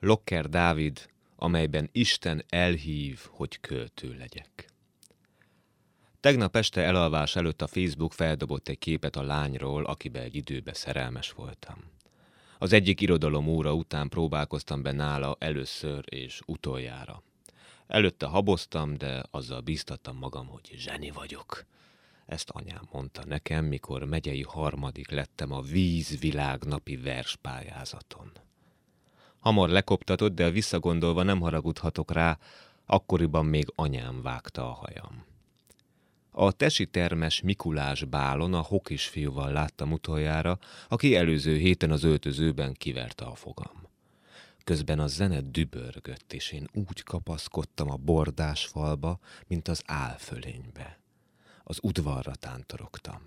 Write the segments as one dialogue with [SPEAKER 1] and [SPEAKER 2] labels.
[SPEAKER 1] Locker Dávid, amelyben Isten elhív, hogy költő legyek. Tegnap este elalvás előtt a Facebook feldobott egy képet a lányról, akibe egy időbe szerelmes voltam. Az egyik irodalom óra után próbálkoztam be nála először és utoljára. Előtte haboztam, de azzal bíztattam magam, hogy zseni vagyok. Ezt anyám mondta nekem, mikor megyei harmadik lettem a vízvilág napi verspályázaton. Hamar lekoptatott, de visszagondolva nem haragudhatok rá, akkoriban még anyám vágta a hajam. A tesi termes Mikulás bálon a hokis fiúval láttam utoljára, aki előző héten az öltözőben kiverte a fogam. Közben a zene dübörgött, és én úgy kapaszkodtam a bordás falba, mint az álfölénybe. Az udvarra tántorogtam.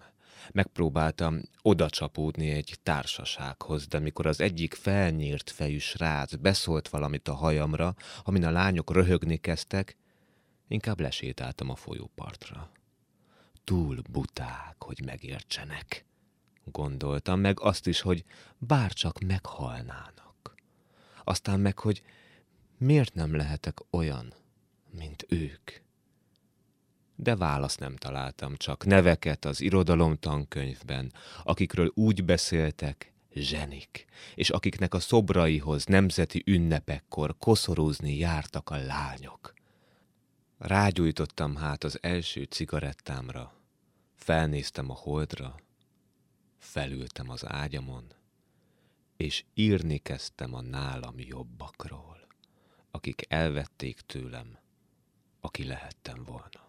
[SPEAKER 1] Megpróbáltam oda csapódni egy társasághoz, de mikor az egyik felnyírt fejű srác beszólt valamit a hajamra, amin a lányok röhögni kezdtek, inkább lesétáltam a folyópartra. Túl buták, hogy megértsenek. Gondoltam meg azt is, hogy bárcsak meghalnának. Aztán meg, hogy miért nem lehetek olyan, mint ők de választ nem találtam, csak neveket az irodalom tankönyvben, akikről úgy beszéltek, zsenik, és akiknek a szobraihoz nemzeti ünnepekkor koszorúzni jártak a lányok. Rágyújtottam hát az első cigarettámra, felnéztem a holdra, felültem az ágyamon, és írni kezdtem a nálam jobbakról, akik elvették tőlem, aki lehettem volna.